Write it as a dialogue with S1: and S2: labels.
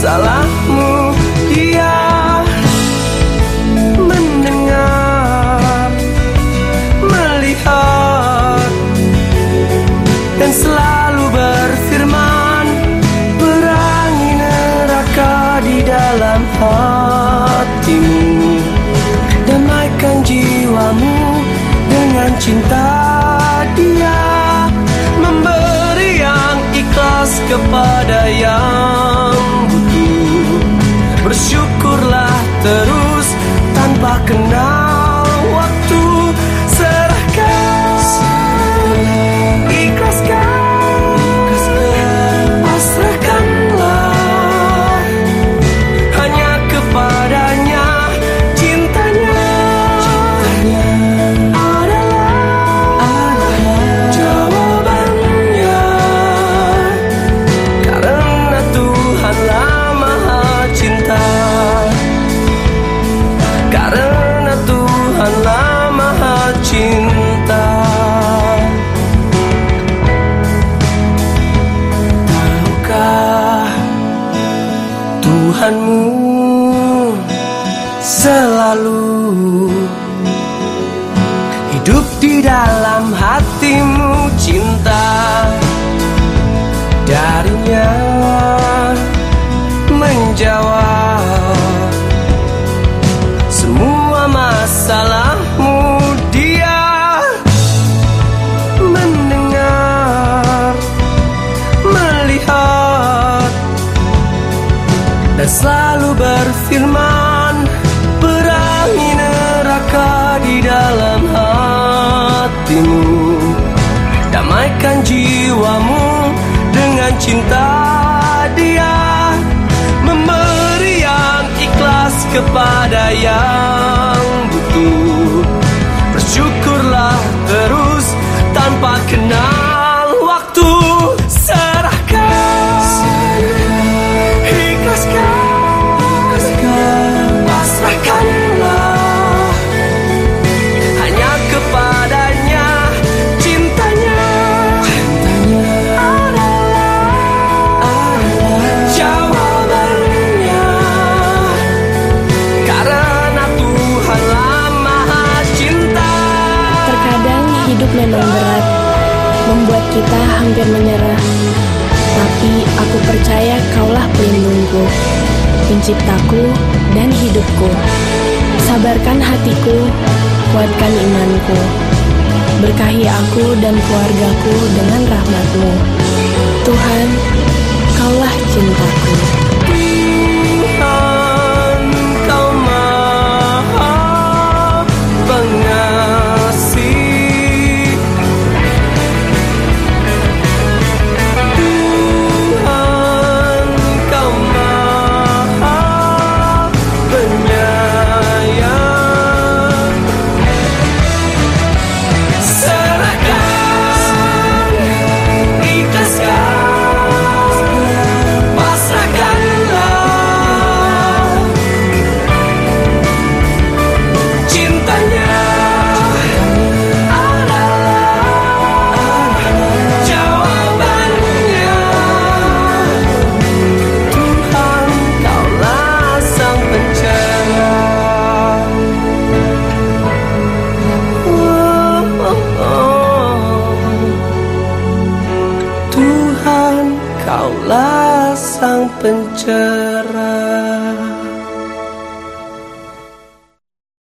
S1: salahmu dia mendengar melihat dan selalu berfirman perangi neraka di dalam hatimu damaikan jiwamu dengan cinta. Dia memberi yang ikhlas kepada yang Bersyukurlah selalu. Hidup di dalam hatimu cinta darinya menjawab. Semua masalahmu dia mendengar melihat dan selalu berfirman neraka di dalam hatimu? Damaikan jiwamu dengan cinta dia. Memberi yang ikhlas kepada yang butuh. Bersyukurlah terus tanpa kenal
S2: hidup memang berat, membuat kita hampir menyerah. Tapi aku percaya kaulah pelindungku, penciptaku dan hidupku. Sabarkan hatiku, kuatkan imanku. Berkahi aku dan keluargaku dengan rahmatmu. Tuhan, kaulah cintaku.
S1: Kaulah sang pencerah.